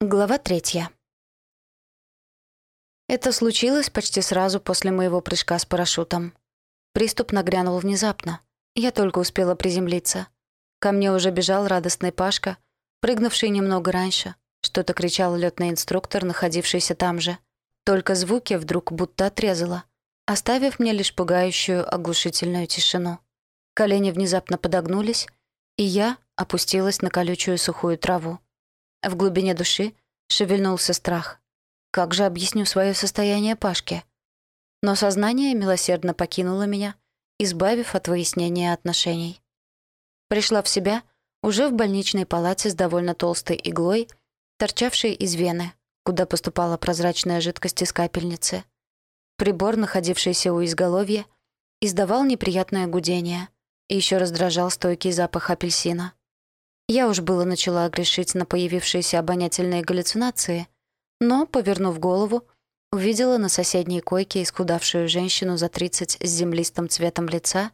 Глава третья. Это случилось почти сразу после моего прыжка с парашютом. Приступ нагрянул внезапно. Я только успела приземлиться. Ко мне уже бежал радостный Пашка, прыгнувший немного раньше. Что-то кричал лётный инструктор, находившийся там же. Только звуки вдруг будто отрезало, оставив мне лишь пугающую оглушительную тишину. Колени внезапно подогнулись, и я опустилась на колючую сухую траву. В глубине души шевельнулся страх. Как же объясню свое состояние Пашке? Но сознание милосердно покинуло меня, избавив от выяснения отношений. Пришла в себя уже в больничной палате с довольно толстой иглой, торчавшей из вены, куда поступала прозрачная жидкость из капельницы. Прибор, находившийся у изголовья, издавал неприятное гудение и еще раздражал стойкий запах апельсина. Я уж было начала грешить на появившиеся обонятельные галлюцинации, но, повернув голову, увидела на соседней койке исхудавшую женщину за 30 с землистым цветом лица,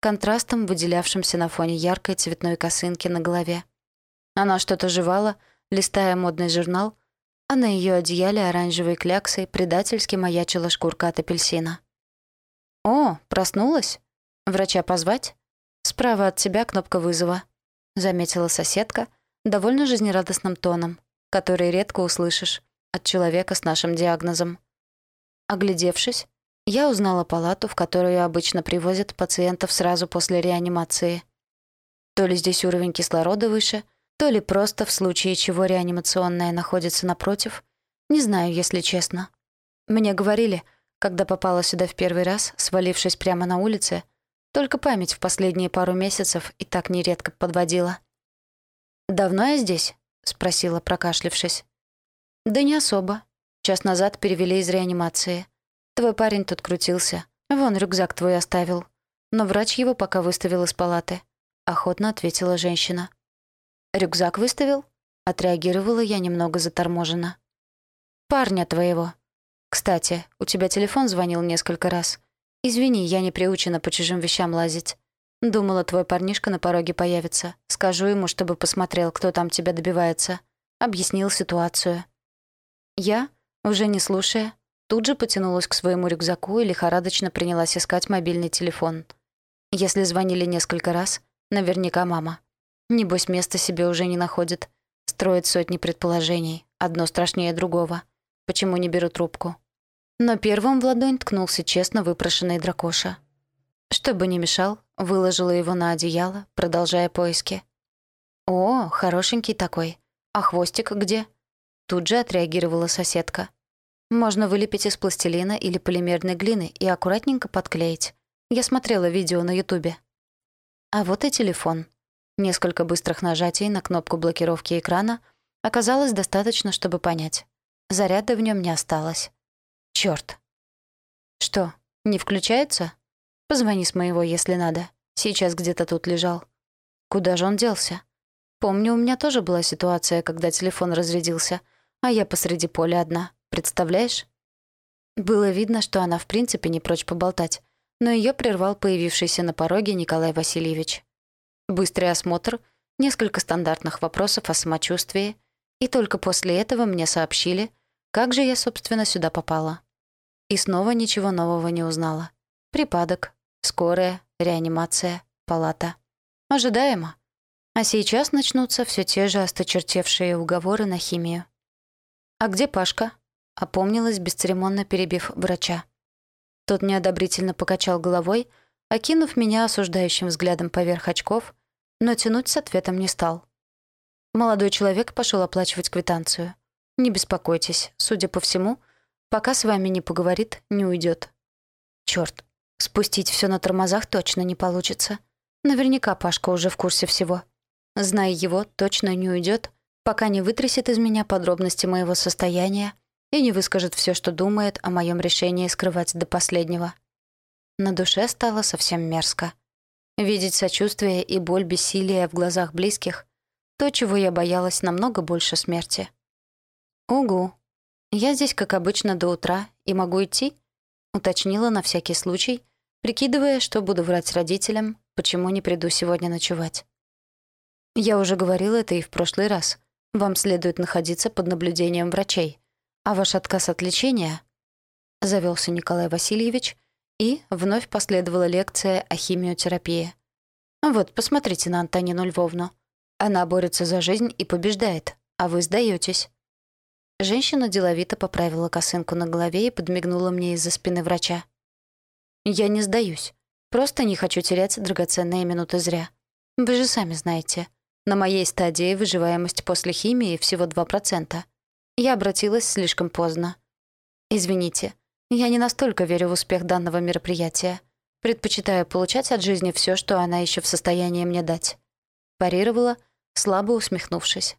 контрастом, выделявшимся на фоне яркой цветной косынки на голове. Она что-то жевала, листая модный журнал, а на ее одеяле оранжевой кляксой предательски маячила шкурка от апельсина. «О, проснулась? Врача позвать? Справа от тебя кнопка вызова», — заметила соседка довольно жизнерадостным тоном, который редко услышишь от человека с нашим диагнозом. Оглядевшись, я узнала палату, в которую обычно привозят пациентов сразу после реанимации. То ли здесь уровень кислорода выше, то ли просто в случае чего реанимационная находится напротив, не знаю, если честно. Мне говорили, когда попала сюда в первый раз, свалившись прямо на улице, только память в последние пару месяцев и так нередко подводила. «Давно я здесь?» — спросила, прокашлившись. «Да не особо. Час назад перевели из реанимации. Твой парень тут крутился. Вон рюкзак твой оставил. Но врач его пока выставил из палаты», — охотно ответила женщина. «Рюкзак выставил?» — отреагировала я немного заторможенно. «Парня твоего. Кстати, у тебя телефон звонил несколько раз. «Извини, я не приучена по чужим вещам лазить. Думала, твой парнишка на пороге появится. Скажу ему, чтобы посмотрел, кто там тебя добивается». Объяснил ситуацию. Я, уже не слушая, тут же потянулась к своему рюкзаку и лихорадочно принялась искать мобильный телефон. Если звонили несколько раз, наверняка мама. Небось, места себе уже не находит. Строит сотни предположений, одно страшнее другого. Почему не беру трубку? Но первым в ладонь ткнулся честно выпрошенный дракоша. Чтобы не мешал, выложила его на одеяло, продолжая поиски. «О, хорошенький такой. А хвостик где?» Тут же отреагировала соседка. «Можно вылепить из пластилина или полимерной глины и аккуратненько подклеить. Я смотрела видео на ютубе». А вот и телефон. Несколько быстрых нажатий на кнопку блокировки экрана оказалось достаточно, чтобы понять. Заряда в нем не осталось. Чёрт. Что, не включается? Позвони с моего, если надо. Сейчас где-то тут лежал. Куда же он делся? Помню, у меня тоже была ситуация, когда телефон разрядился, а я посреди поля одна. Представляешь? Было видно, что она в принципе не прочь поболтать, но ее прервал появившийся на пороге Николай Васильевич. Быстрый осмотр, несколько стандартных вопросов о самочувствии, и только после этого мне сообщили, как же я, собственно, сюда попала. И снова ничего нового не узнала. Припадок, скорая, реанимация, палата. Ожидаемо. А сейчас начнутся все те же осточертевшие уговоры на химию. «А где Пашка?» — опомнилась, бесцеремонно перебив врача. Тот неодобрительно покачал головой, окинув меня осуждающим взглядом поверх очков, но тянуть с ответом не стал. Молодой человек пошел оплачивать квитанцию. «Не беспокойтесь, судя по всему, — Пока с вами не поговорит, не уйдет. Черт, спустить все на тормозах точно не получится. Наверняка Пашка уже в курсе всего. Зная его, точно не уйдет, пока не вытрясет из меня подробности моего состояния и не выскажет все, что думает о моем решении скрывать до последнего. На душе стало совсем мерзко. Видеть сочувствие и боль бессилия в глазах близких — то, чего я боялась намного больше смерти. «Угу», «Я здесь, как обычно, до утра и могу идти?» — уточнила на всякий случай, прикидывая, что буду врать родителям, почему не приду сегодня ночевать. Я уже говорила это и в прошлый раз. вам следует находиться под наблюдением врачей, а ваш отказ от лечения...» Завелся Николай Васильевич, и вновь последовала лекция о химиотерапии. «Вот, посмотрите на Антонину Львовну. Она борется за жизнь и побеждает, а вы сдаетесь. Женщина деловито поправила косынку на голове и подмигнула мне из-за спины врача. «Я не сдаюсь. Просто не хочу терять драгоценные минуты зря. Вы же сами знаете, на моей стадии выживаемость после химии всего 2%. Я обратилась слишком поздно. Извините, я не настолько верю в успех данного мероприятия. Предпочитаю получать от жизни все, что она еще в состоянии мне дать. Парировала, слабо усмехнувшись.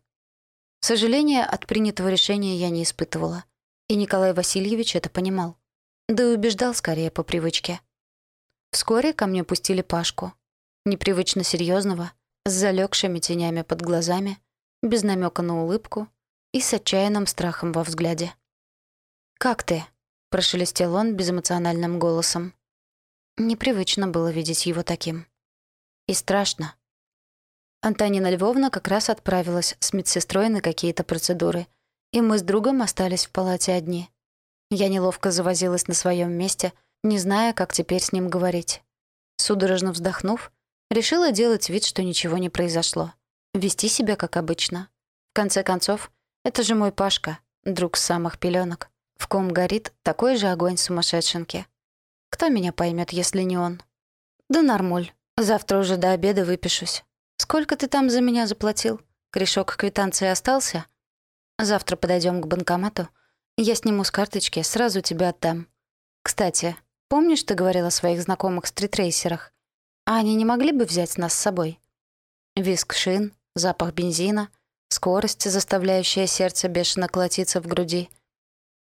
Сожаления от принятого решения я не испытывала. И Николай Васильевич это понимал. Да и убеждал скорее по привычке. Вскоре ко мне пустили Пашку. Непривычно серьезного, с залегшими тенями под глазами, без намека на улыбку и с отчаянным страхом во взгляде. «Как ты?» — прошелестел он безэмоциональным голосом. Непривычно было видеть его таким. И страшно. Антонина Львовна как раз отправилась с медсестрой на какие-то процедуры, и мы с другом остались в палате одни. Я неловко завозилась на своем месте, не зная, как теперь с ним говорить. Судорожно вздохнув, решила делать вид, что ничего не произошло. Вести себя как обычно. В конце концов, это же мой Пашка, друг с самых пеленок, в ком горит такой же огонь сумасшедшенки. Кто меня поймет, если не он? Да нормуль. Завтра уже до обеда выпишусь. «Сколько ты там за меня заплатил? Корешок квитанции остался? Завтра подойдем к банкомату. Я сниму с карточки, сразу тебе отдам. Кстати, помнишь, ты говорил о своих знакомых стритрейсерах? А они не могли бы взять нас с собой? Виск шин, запах бензина, скорость, заставляющая сердце бешено колотиться в груди.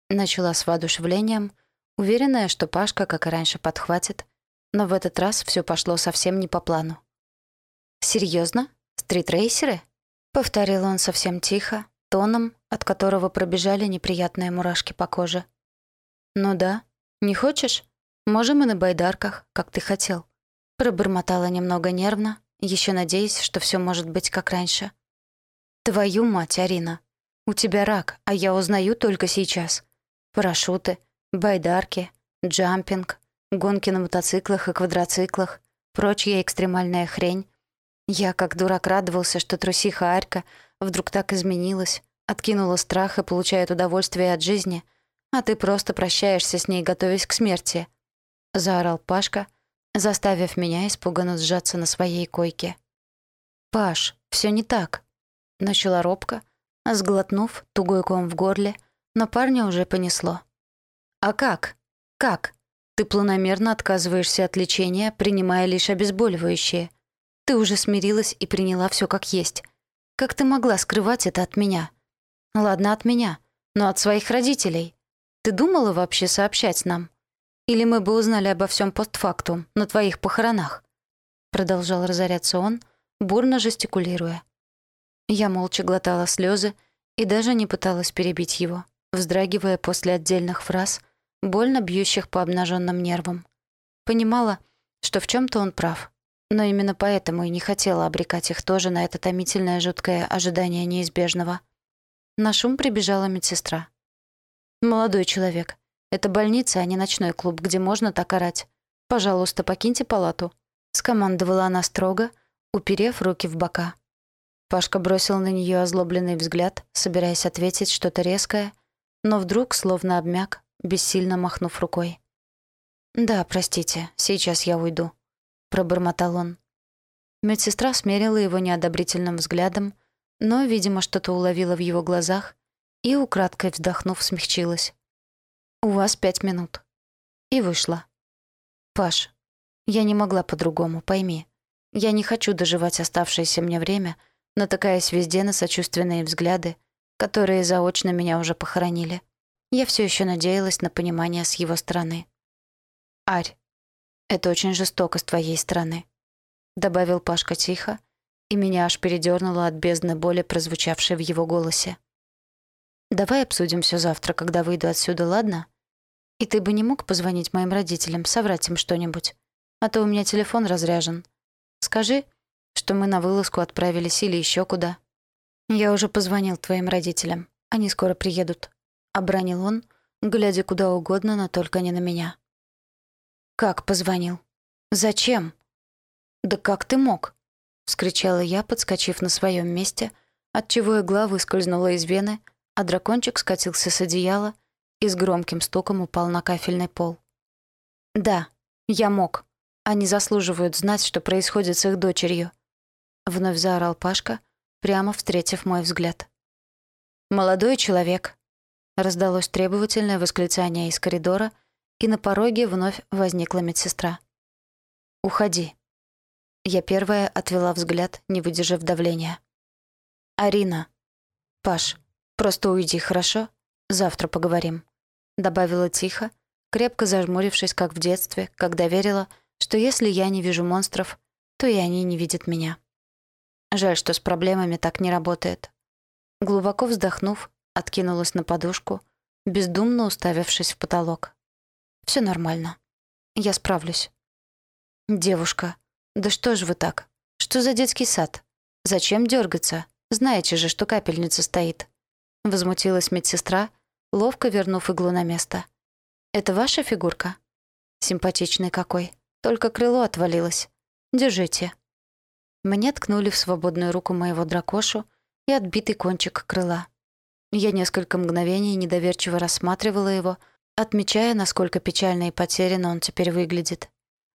Начала с воодушевлением, уверенная, что Пашка, как и раньше, подхватит, но в этот раз все пошло совсем не по плану. «Серьезно? Стритрейсеры?» — повторил он совсем тихо, тоном, от которого пробежали неприятные мурашки по коже. «Ну да. Не хочешь? Можем и на байдарках, как ты хотел». Пробормотала немного нервно, еще надеясь, что все может быть как раньше. «Твою мать, Арина! У тебя рак, а я узнаю только сейчас. Парашюты, байдарки, джампинг, гонки на мотоциклах и квадроциклах, прочая экстремальная хрень, я, как дурак, радовался, что трусиха Арька вдруг так изменилась, откинула страх и получает удовольствие от жизни, а ты просто прощаешься с ней, готовясь к смерти. Заорал Пашка, заставив меня испуганно сжаться на своей койке. «Паш, все не так», — начала робко, сглотнув тугой ком в горле, но парня уже понесло. «А как? Как? Ты планомерно отказываешься от лечения, принимая лишь обезболивающие. Ты уже смирилась и приняла все как есть. Как ты могла скрывать это от меня? Ладно, от меня, но от своих родителей. Ты думала вообще сообщать нам? Или мы бы узнали обо всем постфактум, на твоих похоронах?» Продолжал разоряться он, бурно жестикулируя. Я молча глотала слезы и даже не пыталась перебить его, вздрагивая после отдельных фраз, больно бьющих по обнаженным нервам. Понимала, что в чем то он прав, но именно поэтому и не хотела обрекать их тоже на это томительное жуткое ожидание неизбежного. На шум прибежала медсестра. «Молодой человек, это больница, а не ночной клуб, где можно так орать. Пожалуйста, покиньте палату», — скомандовала она строго, уперев руки в бока. Пашка бросил на нее озлобленный взгляд, собираясь ответить что-то резкое, но вдруг, словно обмяк, бессильно махнув рукой. «Да, простите, сейчас я уйду», пробормотал он. Медсестра смерила его неодобрительным взглядом, но, видимо, что-то уловила в его глазах и, украдкой вздохнув, смягчилась. «У вас пять минут». И вышла. «Паш, я не могла по-другому, пойми. Я не хочу доживать оставшееся мне время, натыкаясь везде на сочувственные взгляды, которые заочно меня уже похоронили. Я все еще надеялась на понимание с его стороны. Арь, это очень жестоко с твоей стороны», — добавил Пашка тихо, и меня аж передёрнуло от бездны боли, прозвучавшей в его голосе. «Давай обсудим всё завтра, когда выйду отсюда, ладно? И ты бы не мог позвонить моим родителям, соврать им что-нибудь? А то у меня телефон разряжен. Скажи, что мы на вылазку отправились или ещё куда». «Я уже позвонил твоим родителям. Они скоро приедут», — обронил он, глядя куда угодно, но только не на меня. «Как позвонил? Зачем?» «Да как ты мог?» — вскричала я, подскочив на своем месте, отчего игла выскользнула из вены, а дракончик скатился с одеяла и с громким стуком упал на кафельный пол. «Да, я мог. Они заслуживают знать, что происходит с их дочерью», — вновь заорал Пашка, прямо встретив мой взгляд. «Молодой человек», — раздалось требовательное восклицание из коридора, и на пороге вновь возникла медсестра. «Уходи». Я первая отвела взгляд, не выдержав давления. «Арина». «Паш, просто уйди, хорошо? Завтра поговорим», — добавила тихо, крепко зажмурившись, как в детстве, когда верила, что если я не вижу монстров, то и они не видят меня. Жаль, что с проблемами так не работает. Глубоко вздохнув, откинулась на подушку, бездумно уставившись в потолок. Все нормально. Я справлюсь. Девушка, «Да что ж вы так? Что за детский сад? Зачем дергаться? Знаете же, что капельница стоит». Возмутилась медсестра, ловко вернув иглу на место. «Это ваша фигурка?» «Симпатичный какой. Только крыло отвалилось. Держите». Мне ткнули в свободную руку моего дракошу и отбитый кончик крыла. Я несколько мгновений недоверчиво рассматривала его, отмечая, насколько печально и потерянно он теперь выглядит.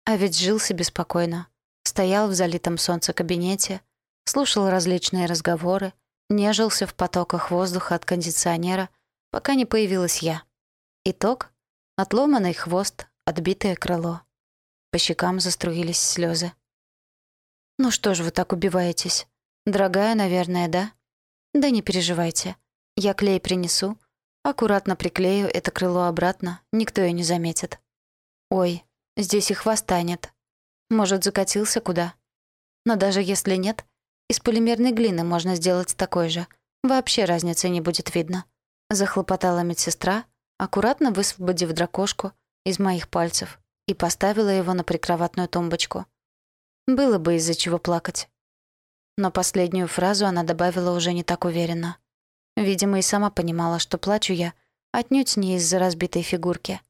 А ведь жил себе спокойно стоял в залитом солнце кабинете, слушал различные разговоры, нежился в потоках воздуха от кондиционера, пока не появилась я. Итог — отломанный хвост, отбитое крыло. По щекам заструились слезы. «Ну что ж вы так убиваетесь? Дорогая, наверное, да? Да не переживайте. Я клей принесу, аккуратно приклею это крыло обратно, никто и не заметит. Ой, здесь и хвоста нет, может, закатился куда? Но даже если нет, из полимерной глины можно сделать такой же. Вообще разницы не будет видно. Захлопотала медсестра, аккуратно высвободив дракошку из моих пальцев и поставила его на прикроватную тумбочку. Было бы из-за чего плакать. Но последнюю фразу она добавила уже не так уверенно. Видимо, и сама понимала, что плачу я отнюдь не из-за разбитой фигурки.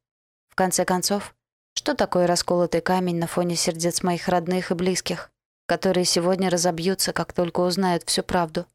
В конце концов, что такое расколотый камень на фоне сердец моих родных и близких, которые сегодня разобьются, как только узнают всю правду?